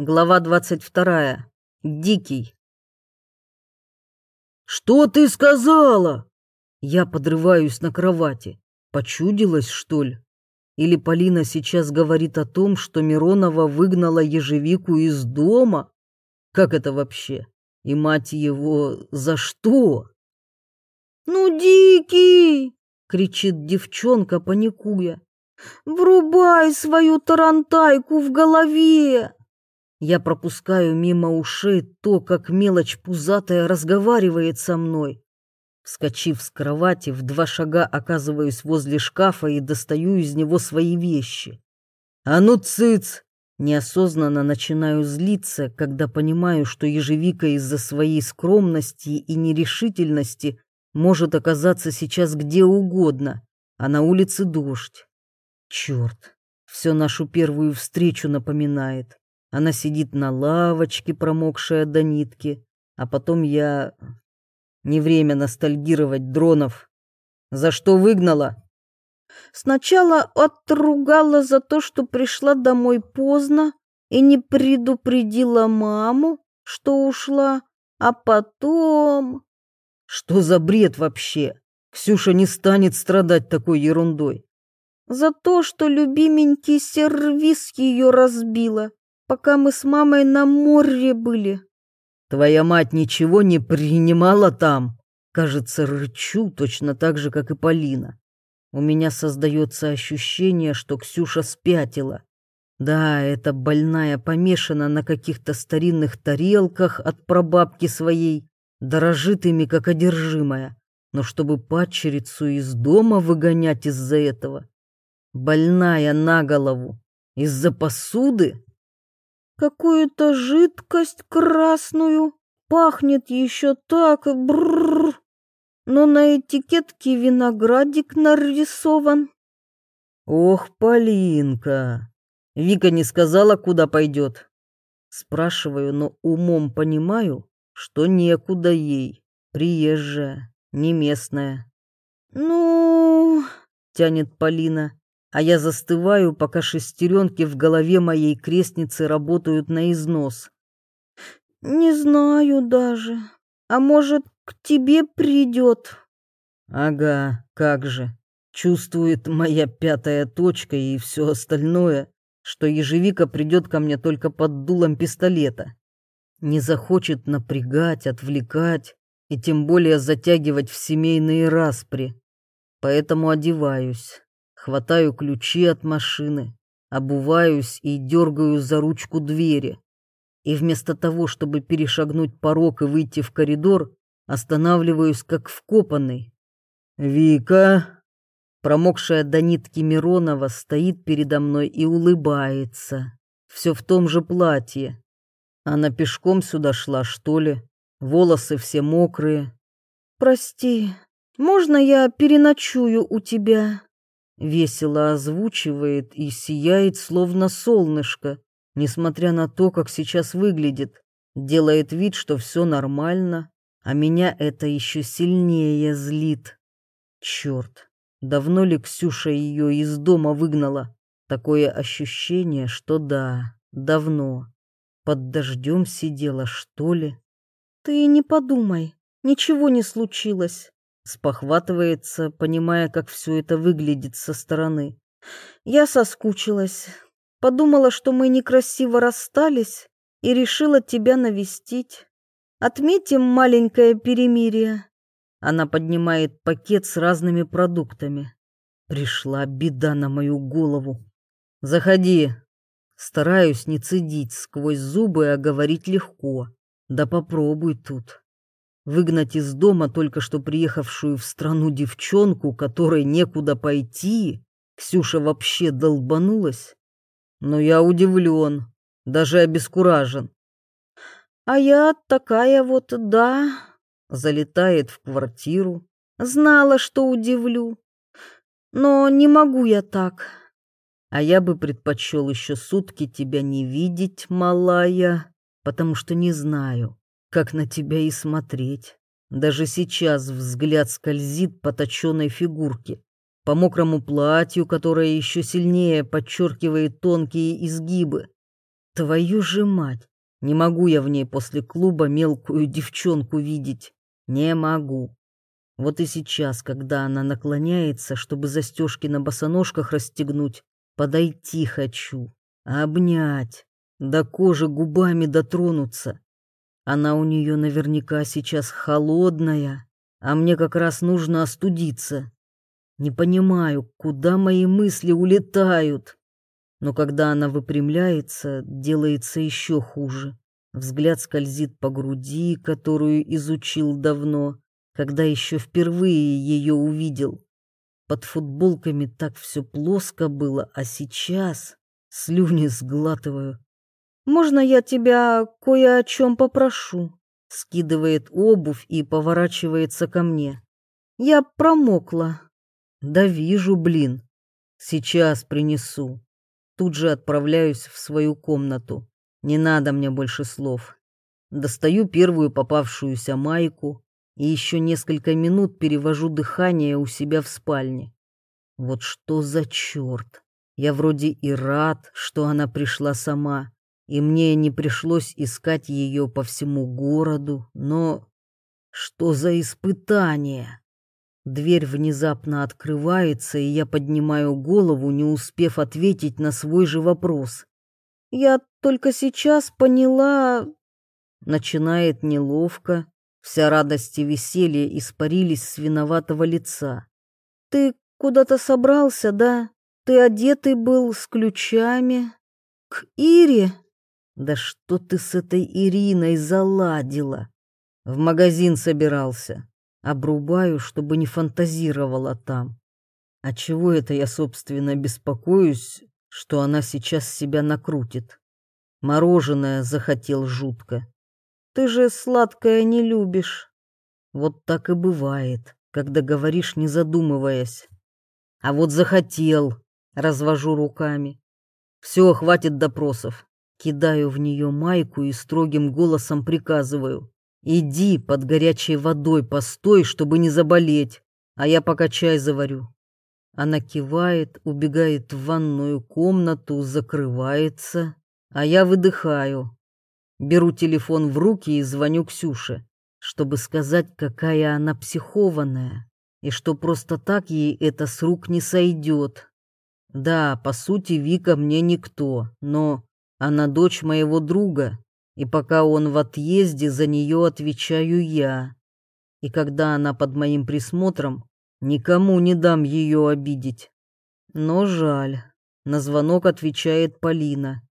Глава 22. Дикий. «Что ты сказала?» Я подрываюсь на кровати. Почудилась, что ли? Или Полина сейчас говорит о том, что Миронова выгнала ежевику из дома? Как это вообще? И мать его за что? «Ну, Дикий!» — кричит девчонка, паникуя. «Врубай свою тарантайку в голове!» Я пропускаю мимо ушей то, как мелочь пузатая разговаривает со мной. Вскочив с кровати, в два шага оказываюсь возле шкафа и достаю из него свои вещи. «А ну, цыц!» Неосознанно начинаю злиться, когда понимаю, что ежевика из-за своей скромности и нерешительности может оказаться сейчас где угодно, а на улице дождь. Черт, все нашу первую встречу напоминает. Она сидит на лавочке, промокшая до нитки, а потом я... Не время ностальгировать, Дронов. За что выгнала? Сначала отругала за то, что пришла домой поздно и не предупредила маму, что ушла, а потом... Что за бред вообще? Ксюша не станет страдать такой ерундой. За то, что любименький сервис ее разбила пока мы с мамой на море были. Твоя мать ничего не принимала там. Кажется, рычу точно так же, как и Полина. У меня создается ощущение, что Ксюша спятила. Да, эта больная помешана на каких-то старинных тарелках от прабабки своей, дорожит ими как одержимая. Но чтобы падчерицу из дома выгонять из-за этого, больная на голову, из-за посуды? Какую-то жидкость красную. Пахнет еще так, бррр. Но на этикетке виноградик нарисован. Ох, Полинка, Вика не сказала, куда пойдет. Спрашиваю, но умом понимаю, что некуда ей. Приезжая, не местная. Ну, тянет Полина а я застываю, пока шестеренки в голове моей крестницы работают на износ. «Не знаю даже. А может, к тебе придет?» «Ага, как же. Чувствует моя пятая точка и все остальное, что ежевика придет ко мне только под дулом пистолета. Не захочет напрягать, отвлекать и тем более затягивать в семейные распри. Поэтому одеваюсь, Хватаю ключи от машины, обуваюсь и дергаю за ручку двери. И вместо того, чтобы перешагнуть порог и выйти в коридор, останавливаюсь как вкопанный. «Вика!» Промокшая до нитки Миронова стоит передо мной и улыбается. Все в том же платье. Она пешком сюда шла, что ли? Волосы все мокрые. «Прости, можно я переночую у тебя?» Весело озвучивает и сияет, словно солнышко, несмотря на то, как сейчас выглядит. Делает вид, что все нормально, а меня это еще сильнее злит. Черт, давно ли Ксюша ее из дома выгнала? Такое ощущение, что да, давно. Под дождем сидела, что ли? Ты не подумай, ничего не случилось спохватывается, понимая, как все это выглядит со стороны. Я соскучилась, подумала, что мы некрасиво расстались и решила тебя навестить. Отметим маленькое перемирие. Она поднимает пакет с разными продуктами. Пришла беда на мою голову. Заходи. Стараюсь не цедить сквозь зубы, а говорить легко. Да попробуй тут выгнать из дома только что приехавшую в страну девчонку, которой некуда пойти, Ксюша вообще долбанулась. Но я удивлен, даже обескуражен. А я такая вот, да, залетает в квартиру. Знала, что удивлю. Но не могу я так. А я бы предпочел еще сутки тебя не видеть, малая, потому что не знаю, как на тебя и смотреть. Даже сейчас взгляд скользит по точенной фигурке, по мокрому платью, которое еще сильнее подчеркивает тонкие изгибы. Твою же мать! Не могу я в ней после клуба мелкую девчонку видеть. Не могу. Вот и сейчас, когда она наклоняется, чтобы застежки на босоножках расстегнуть, подойти хочу, обнять, до кожи губами дотронуться. Она у нее наверняка сейчас холодная, а мне как раз нужно остудиться. Не понимаю, куда мои мысли улетают. Но когда она выпрямляется, делается еще хуже. Взгляд скользит по груди, которую изучил давно, когда еще впервые ее увидел. Под футболками так все плоско было, а сейчас слюни сглатываю. «Можно я тебя кое о чем попрошу?» Скидывает обувь и поворачивается ко мне. «Я промокла». «Да вижу, блин. Сейчас принесу». Тут же отправляюсь в свою комнату. Не надо мне больше слов. Достаю первую попавшуюся майку, и еще несколько минут перевожу дыхание у себя в спальне. Вот что за черт! Я вроде и рад, что она пришла сама, и мне не пришлось искать ее по всему городу, но что за испытание? Дверь внезапно открывается, и я поднимаю голову, не успев ответить на свой же вопрос. «Я только сейчас поняла...» Начинает неловко, Вся радость и веселье испарились с виноватого лица. «Ты куда-то собрался, да? Ты одетый был с ключами? К Ире?» «Да что ты с этой Ириной заладила?» «В магазин собирался. Обрубаю, чтобы не фантазировала там. А чего это я, собственно, беспокоюсь, что она сейчас себя накрутит? Мороженое захотел жутко. Ты же сладкое не любишь. Вот так и бывает, когда говоришь, не задумываясь. А вот захотел, развожу руками. Все, хватит допросов. Кидаю в нее майку и строгим голосом приказываю. Иди под горячей водой постой, чтобы не заболеть, а я пока чай заварю. Она кивает, убегает в ванную комнату, закрывается, а я выдыхаю. Беру телефон в руки и звоню Ксюше, чтобы сказать, какая она психованная, и что просто так ей это с рук не сойдет. Да, по сути, Вика мне никто, но она дочь моего друга, и пока он в отъезде, за нее отвечаю я. И когда она под моим присмотром, никому не дам ее обидеть. Но жаль, на звонок отвечает Полина.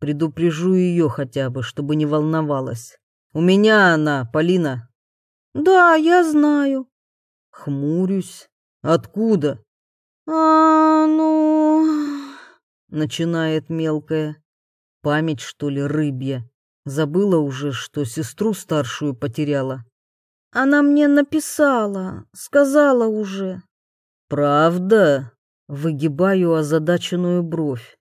Предупрежу ее хотя бы, чтобы не волновалась. У меня она, Полина. Да, я знаю. Хмурюсь. Откуда? А, ну... Начинает мелкая. Память, что ли, рыбья. Забыла уже, что сестру старшую потеряла. Она мне написала, сказала уже. Правда? Выгибаю озадаченную бровь.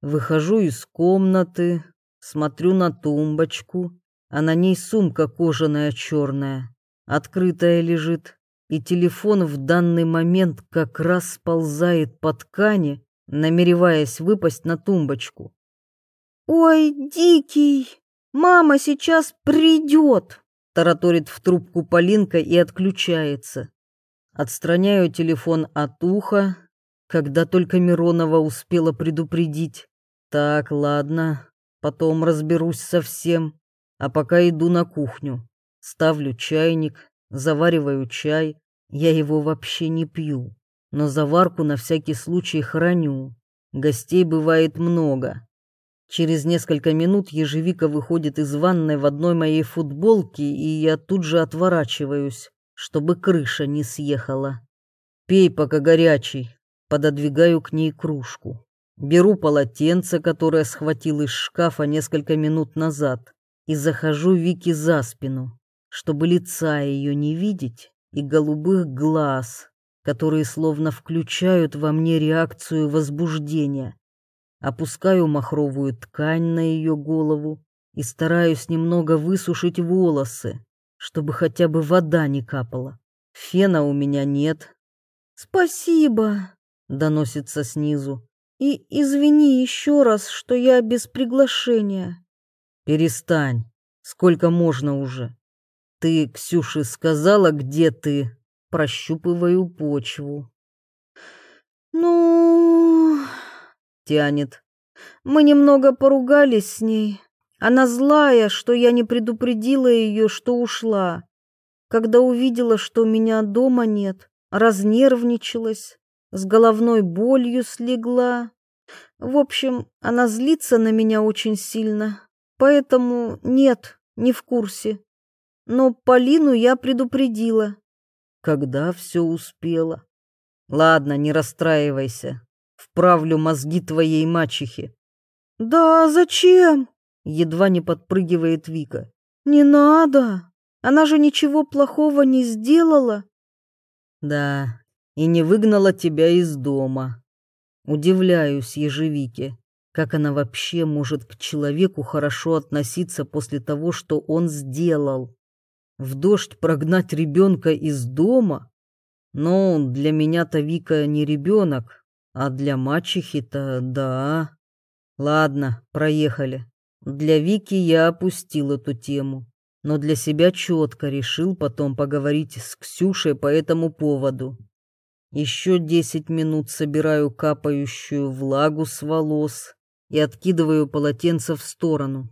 Выхожу из комнаты, смотрю на тумбочку, а на ней сумка кожаная черная, открытая лежит, и телефон в данный момент как раз сползает по ткани, намереваясь выпасть на тумбочку. «Ой, дикий, мама сейчас придет!» тараторит в трубку Полинка и отключается. Отстраняю телефон от уха, когда только Миронова успела предупредить. Так, ладно, потом разберусь со всем. А пока иду на кухню. Ставлю чайник, завариваю чай. Я его вообще не пью, но заварку на всякий случай храню. Гостей бывает много. Через несколько минут ежевика выходит из ванной в одной моей футболке, и я тут же отворачиваюсь, чтобы крыша не съехала. «Пей, пока горячий», пододвигаю к ней кружку. Беру полотенце, которое схватил из шкафа несколько минут назад, и захожу Вики за спину, чтобы лица ее не видеть и голубых глаз, которые словно включают во мне реакцию возбуждения. Опускаю махровую ткань на ее голову и стараюсь немного высушить волосы, чтобы хотя бы вода не капала. Фена у меня нет. «Спасибо», — доносится снизу. И извини еще раз, что я без приглашения. Перестань. Сколько можно уже? Ты, Ксюше, сказала, где ты? Прощупываю почву. Ну, тянет. Мы немного поругались с ней. Она злая, что я не предупредила ее, что ушла. Когда увидела, что меня дома нет, разнервничалась, с головной болью слегла. В общем, она злится на меня очень сильно, поэтому нет, не в курсе. Но Полину я предупредила. Когда все успела. Ладно, не расстраивайся. Вправлю мозги твоей мачехи. Да, зачем? Едва не подпрыгивает Вика. Не надо. Она же ничего плохого не сделала. Да, и не выгнала тебя из дома. Удивляюсь ежевике, как она вообще может к человеку хорошо относиться после того, что он сделал. В дождь прогнать ребенка из дома? Ну, для меня-то Вика не ребенок, а для мачехи-то да. Ладно, проехали. Для Вики я опустил эту тему но для себя четко решил потом поговорить с Ксюшей по этому поводу. Еще десять минут собираю капающую влагу с волос и откидываю полотенце в сторону.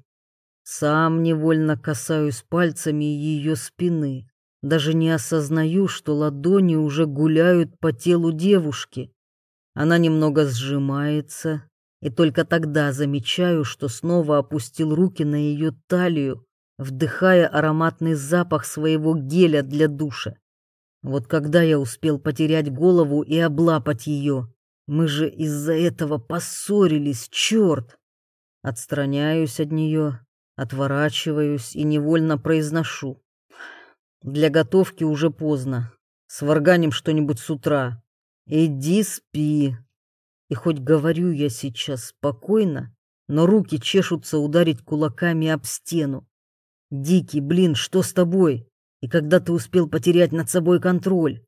Сам невольно касаюсь пальцами ее спины, даже не осознаю, что ладони уже гуляют по телу девушки. Она немного сжимается, и только тогда замечаю, что снова опустил руки на ее талию, вдыхая ароматный запах своего геля для душа. Вот когда я успел потерять голову и облапать ее, мы же из-за этого поссорились, черт! Отстраняюсь от нее, отворачиваюсь и невольно произношу. Для готовки уже поздно. Сварганим что-нибудь с утра. Иди спи. И хоть говорю я сейчас спокойно, но руки чешутся ударить кулаками об стену. Дикий, блин, что с тобой? И когда ты успел потерять над собой контроль?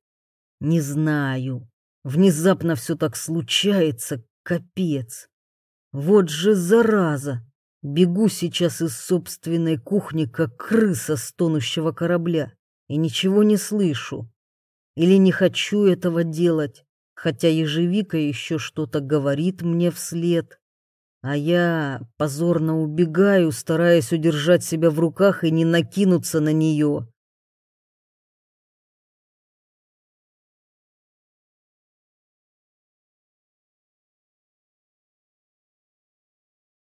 Не знаю. Внезапно все так случается, капец. Вот же зараза. Бегу сейчас из собственной кухни, как крыса с тонущего корабля, и ничего не слышу. Или не хочу этого делать, хотя ежевика еще что-то говорит мне вслед. А я позорно убегаю, стараясь удержать себя в руках и не накинуться на нее.